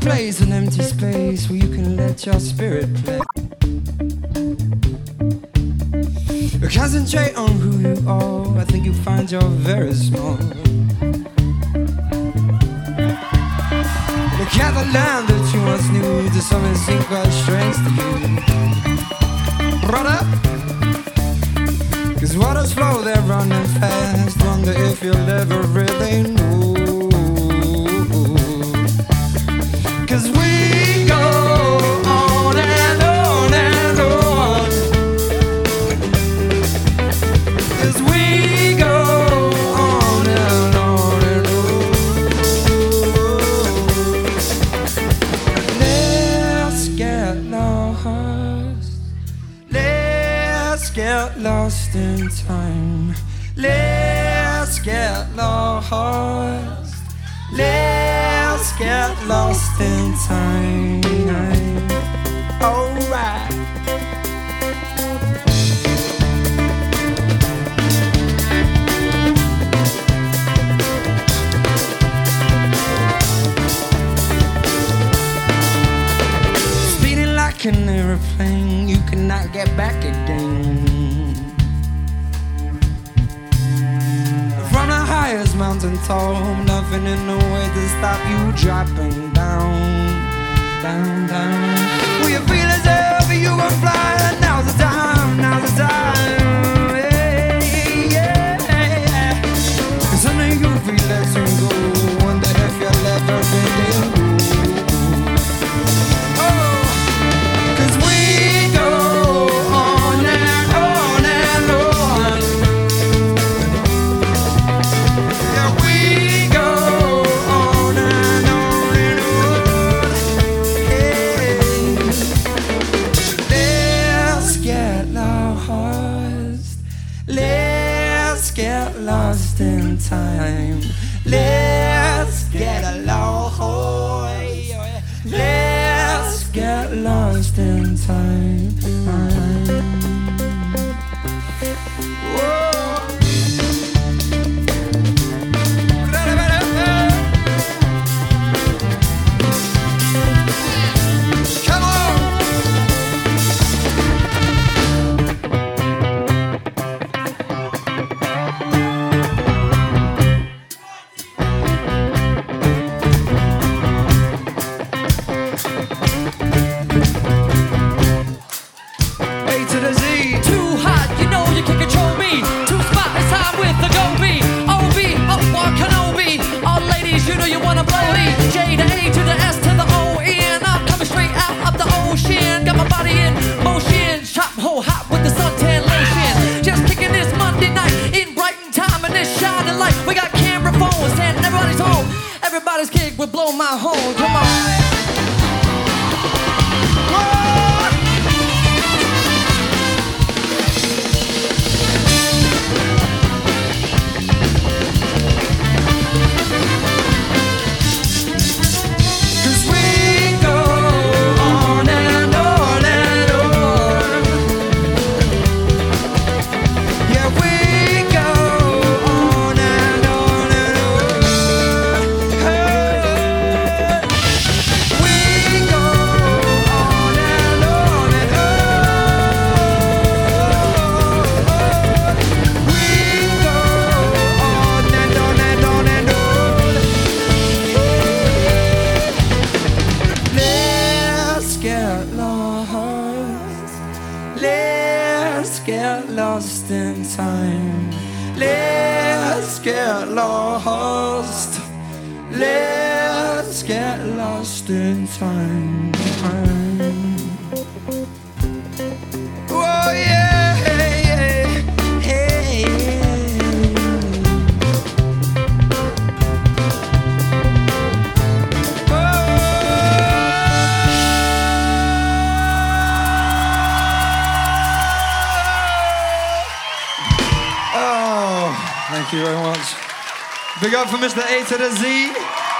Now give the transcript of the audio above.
place, an empty space where you can let your spirit play. Concentrate on who you are. I think you find you're very small. Look at the land that you once knew. Some it seemed quite strange to you. Brother, cause waters flow, they're running fast. Wonder if you'll ever really know. Let's get no Let's get lost. In time. Let's get no Let's Let's get lost. In time. Alright. Speeding like an aeroplane, you cannot get back again. Mountain top, nothing in the way to stop you dropping down, down, down. Will you feel as if you were flying? Now's the time, now's the time. Yeah, yeah. Something you feel letting go. In time. Let's get lost. Let's get lost in time. Too hot, you know you can control me. Too with the Gobi. OB, up on. All ladies, you know you wanna. J to A to the S to the O N. I'm coming straight out of the ocean. Got my body in motion. Chop hot with the suntan lotion. Just kicking this Monday night in time and shining. We got camera phones and everybody's home. Everybody's gig blow my home. Come on. Lost in time. Let's get lost. Let's get lost in time. Oh yeah, thank you very much. Big up for Mr. A to the Z.